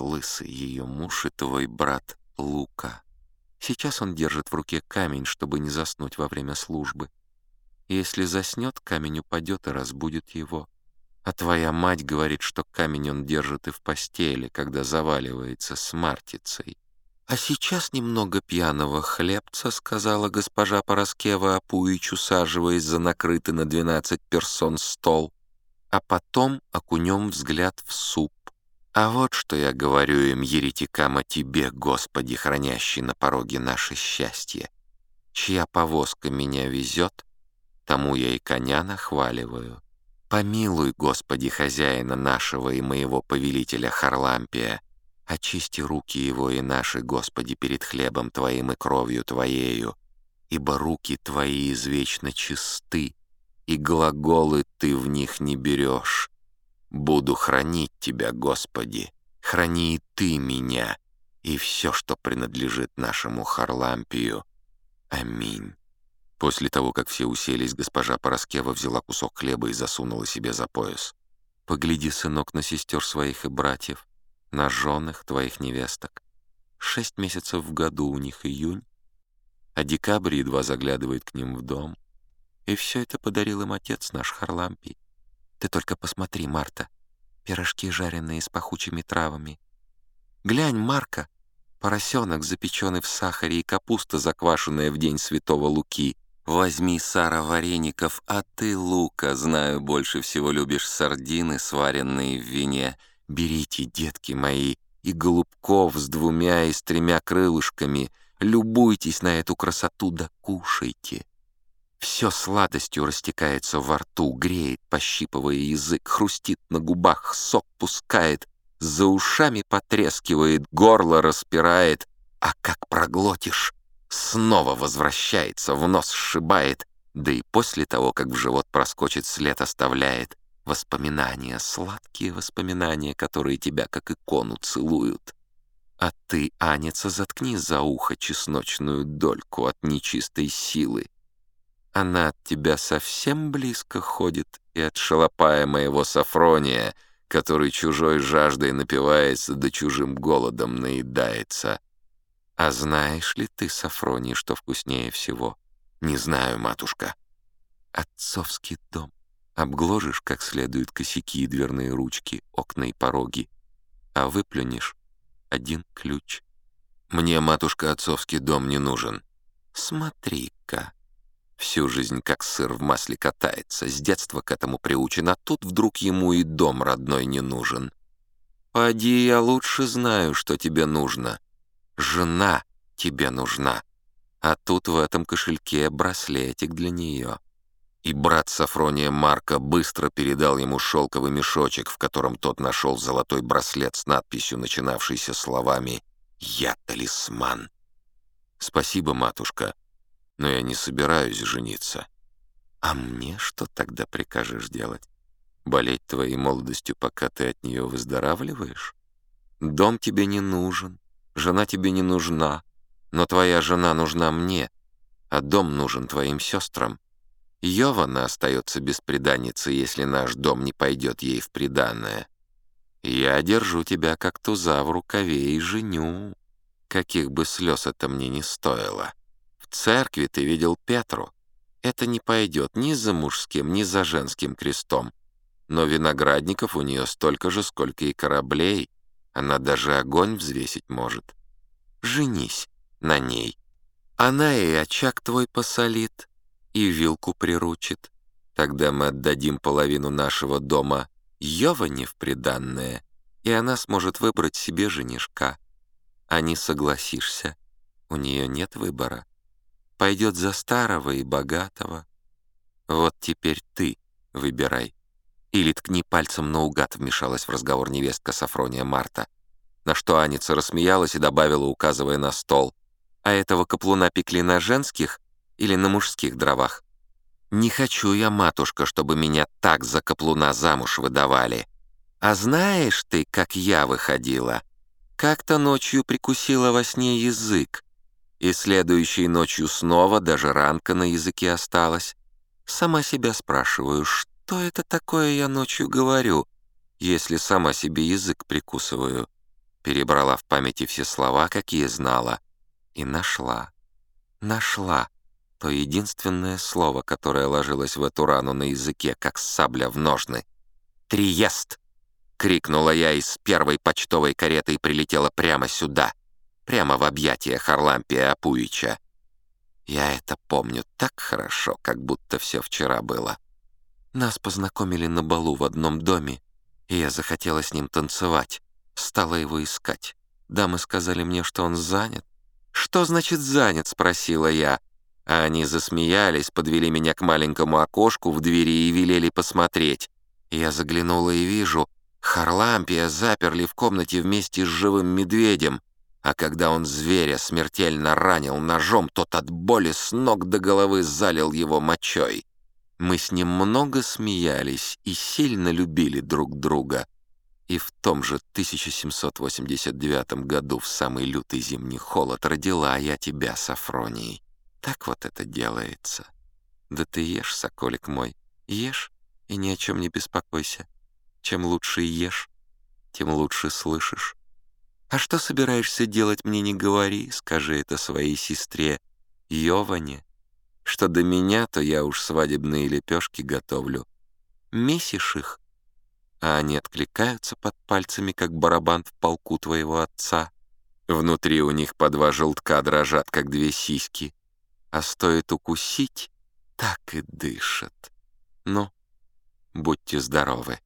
лысый ее муж и твой брат Лука. Сейчас он держит в руке камень, чтобы не заснуть во время службы. Если заснет, камень упадет и разбудит его. А твоя мать говорит, что камень он держит и в постели, когда заваливается с мартицей. «А сейчас немного пьяного хлебца», — сказала госпожа Пороскева Апуич, усаживаясь за накрытый на двенадцать персон стол. «А потом окунем взгляд в суп. А вот что я говорю им, еретикам, о тебе, Господи, хранящий на пороге наше счастье. Чья повозка меня везет, тому я и коня нахваливаю. Помилуй, Господи, хозяина нашего и моего повелителя Харлампия, очисти руки его и наши, Господи, перед хлебом Твоим и кровью Твоею, ибо руки Твои извечно чисты, и глаголы Ты в них не берешь, Буду хранить Тебя, Господи, храни и Ты меня, и все, что принадлежит нашему Харлампию. Аминь». После того, как все уселись, госпожа Пороскева взяла кусок хлеба и засунула себе за пояс. «Погляди, сынок, на сестер своих и братьев, на женах твоих невесток. Шесть месяцев в году у них июнь, а декабрь едва заглядывает к ним в дом. И все это подарил им отец наш Харлампий. Ты только посмотри, Марта. Пирожки, жареные с пахучими травами. Глянь, Марка, поросенок, запеченный в сахаре, и капуста, заквашенная в день святого Луки. Возьми, Сара, вареников, а ты, Лука, знаю, больше всего любишь сардины, сваренные в вине. Берите, детки мои, и голубков с двумя и с тремя крылышками. Любуйтесь на эту красоту, да кушайте. Все сладостью растекается во рту, греет, пощипывая язык, хрустит на губах, сок пускает, за ушами потрескивает, горло распирает, а как проглотишь, снова возвращается, в нос сшибает, да и после того, как в живот проскочит, след оставляет. Воспоминания, сладкие воспоминания, которые тебя как икону целуют. А ты, Аница, заткни за ухо чесночную дольку от нечистой силы. Она от тебя совсем близко ходит и от шалопая моего Сафрония, который чужой жаждой напивается да чужим голодом наедается. А знаешь ли ты, Сафроний, что вкуснее всего? Не знаю, матушка. Отцовский дом. Обгложишь как следует косяки и дверные ручки, окна и пороги, а выплюнешь один ключ. Мне, матушка, отцовский дом не нужен. Смотри-ка. Всю жизнь как сыр в масле катается, с детства к этому приучен, а тут вдруг ему и дом родной не нужен. Поди, я лучше знаю, что тебе нужно. Жена тебе нужна. А тут в этом кошельке браслетик для нее. И брат Сафрония Марка быстро передал ему шелковый мешочек, в котором тот нашел золотой браслет с надписью, начинавшейся словами «Я талисман». «Спасибо, матушка», но я не собираюсь жениться. А мне что тогда прикажешь делать? Болеть твоей молодостью, пока ты от нее выздоравливаешь? Дом тебе не нужен, жена тебе не нужна, но твоя жена нужна мне, а дом нужен твоим сестрам. Йована остается без преданницы, если наш дом не пойдет ей в преданное. Я держу тебя как туза в рукаве и женю, каких бы слез это мне не стоило церкви ты видел Петру. Это не пойдет ни за мужским, ни за женским крестом. Но виноградников у нее столько же, сколько и кораблей. Она даже огонь взвесить может. Женись на ней. Она и очаг твой посолит, и вилку приручит. Тогда мы отдадим половину нашего дома Йоване в приданное, и она сможет выбрать себе женишка. А не согласишься, у нее нет выбора пойдет за старого и богатого. Вот теперь ты выбирай. Или ткни пальцем наугад, вмешалась в разговор невестка Сафрония Марта. На что Аница рассмеялась и добавила, указывая на стол. «А этого каплуна пекли на женских или на мужских дровах? Не хочу я, матушка, чтобы меня так за каплуна замуж выдавали. А знаешь ты, как я выходила? Как-то ночью прикусила во сне язык, и следующей ночью снова даже ранка на языке осталась. Сама себя спрашиваю, что это такое я ночью говорю, если сама себе язык прикусываю. перебрала в памяти все слова, какие знала, и нашла. Нашла то единственное слово, которое ложилось в эту рану на языке, как сабля в ножны. «Триест!» — крикнула я из первой почтовой кареты и прилетела прямо сюда, прямо в объятия Харлампия Апуича. Я это помню так хорошо, как будто все вчера было. Нас познакомили на балу в одном доме, и я захотела с ним танцевать. Стала его искать. Дамы сказали мне, что он занят. «Что значит занят?» — спросила я. А они засмеялись, подвели меня к маленькому окошку в двери и велели посмотреть. Я заглянула и вижу, Харлампия заперли в комнате вместе с живым медведем, а когда он зверя смертельно ранил ножом, тот от боли с ног до головы залил его мочой. Мы с ним много смеялись и сильно любили друг друга. И в том же 1789 году, в самый лютый зимний холод, родила я тебя, Сафронией. Так вот это делается. Да ты ешь, соколик мой, ешь и ни о чем не беспокойся. Чем лучше ешь, тем лучше слышишь. А что собираешься делать, мне не говори, скажи это своей сестре Йоване. Что до меня, то я уж свадебные лепешки готовлю. Месишь их, а они откликаются под пальцами, как барабан в полку твоего отца. Внутри у них по два желтка дрожат, как две сиськи а стоит укусить, так и дышат. Ну, будьте здоровы.